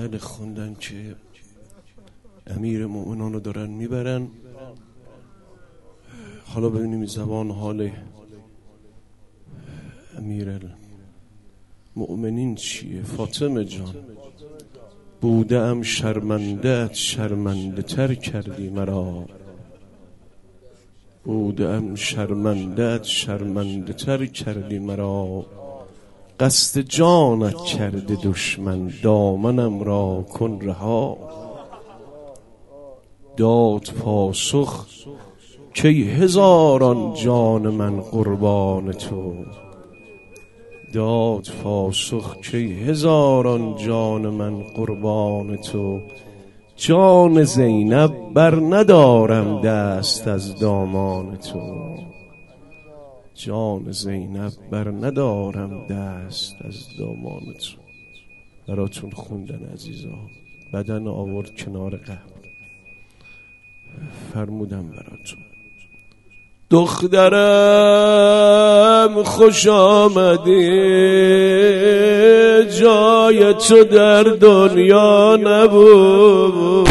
بله خوندن که امیر مؤمنان رو دارن می‌برن. حالا ببینیم زبان حال امیر مؤمنین چیه؟ فاطمه جان بودم شرمنده شرمنده تر کردی مرا. بودم شرمنده شرمنده تر کردی مرا. قصد جانت کرده دشمن دامنم را کن رها. داد پاسخ که هزاران جان من قربان تو. داد پاسخ که هزاران جان من قربان تو. جان زینب بر ندارم دست از دامان تو. جان زینب بر ندارم دست از دامان تو. براتون خوندن عزیزا. بدن آورد کنار قبر. فرمودم براتون. دخترم خوش آمدی. جای تو در دنیا نبود.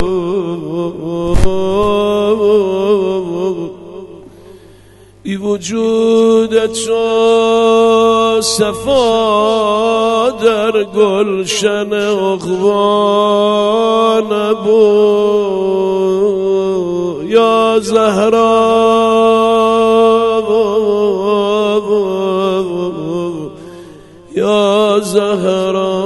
بی وجود تو صفا در گلشن اخوا نبود یا زهرا یا زهرا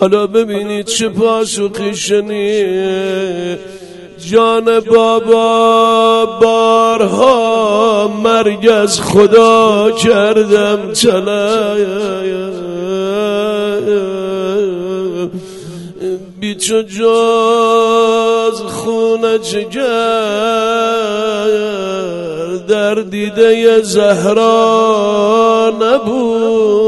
حالا ببینید چه پاسخی شنید جان بابا بارها مرگ از خدا کردم چلایم بی تو جز خون جگر در دیده زهرا نبود.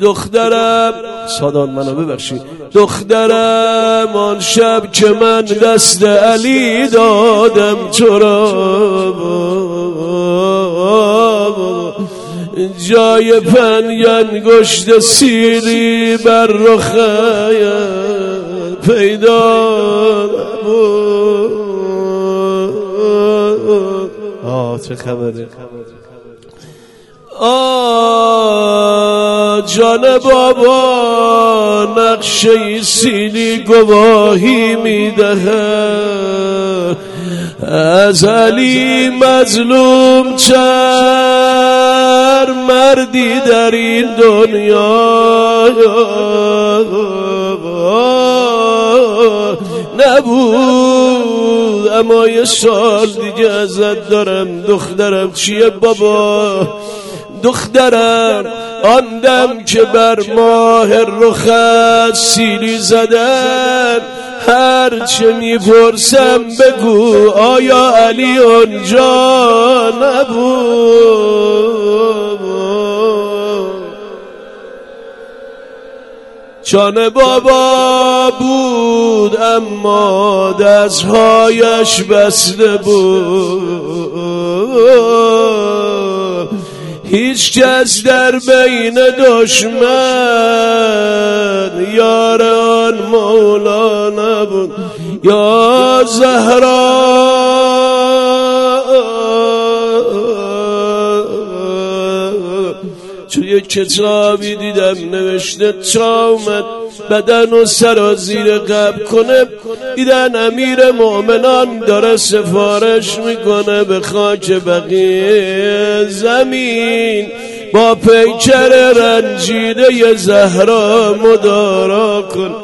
دخترم سادان منو ببخشید دخترم آن شب که من دست علی دادم تو را. جای پن گشت سیری بر رخه پیدا آه چه خبره. جان بابا نقشه سینی گواهی می‌دهد. از علی مظلوم چر مردی در این دنیا. نبود اما یه سال دیگه ازت دارم دخترم چیه بابا؟ دخترم آندم که بر ماه رخت سیلی زدن. هر چه می‌پرسم بگو آیا علی اونجا نبود؟ چان بابا بود اما دستهایش بسته بود. هیچ کس در بین دشمن یار آن مولا نبود یا زهرا. توی کتابی دیدم نوشته چامت بدن و سر زیر قبل کنه. دیدن امیر مؤمنان داره سفارش می‌کنه به خاک بقیه زمین. با پیکر رنجیده زهرا مدارا کن.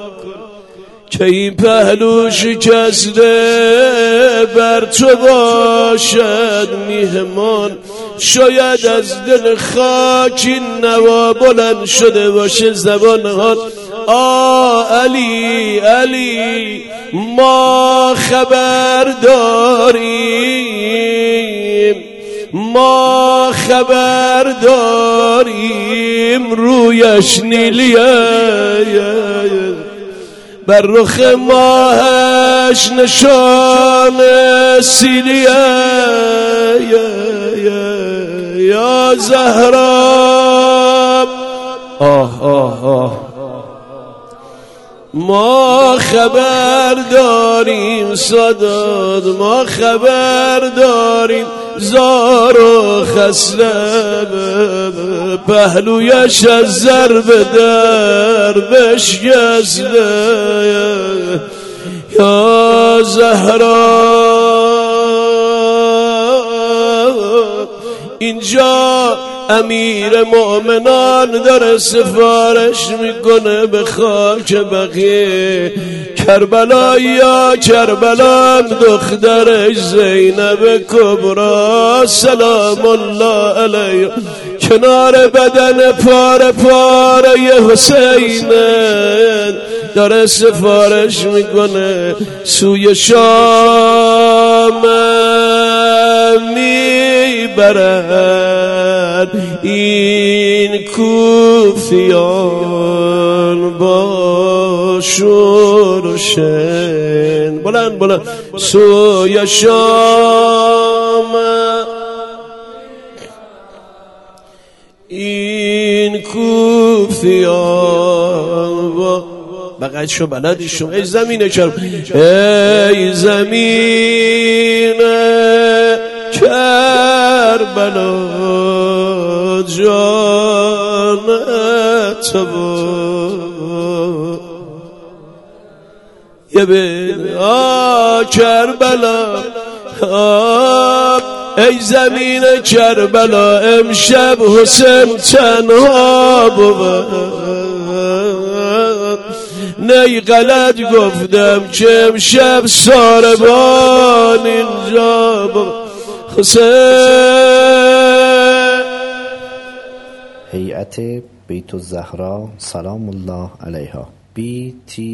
که این پهلو شکسته بر تو باشد میهمان. شاید از دل خاک این نوا بلند شده باشه زبان ها آ علی علی ما خبر داریم ما خبر داریم رویش نیلیه. بر رخ ماهش نشان سیلیه. زهرا. آه آه آه. ما خبر داریم صداد ما خبر داریم. زار و خسره پهلویش از ضرب در بشکسته. یا زهرا اینجا امیر مؤمنان داره سفارش می‌کنه به خاک بقیه. کربلا یا کربلا دخترش زینب کبرا سلام الله علیه. کنار بدن پار پاره حسین. داره سفارش می‌کنه. سوی شام می‌برد. این کوفیان با شورشن بلند بلند. سوی شام. این کوفیان با بقید شو بلدی شو. ای زمین کرم. ای زمین کربلا. جان تو یه بین آ کربلا ای زمین کربلا امشب حسین تنها بود. نی غلط گفتم که امشب ساربان اینجا بود. حسین هیئت بیت الزهرا سلام الله علیها. Btzs.ir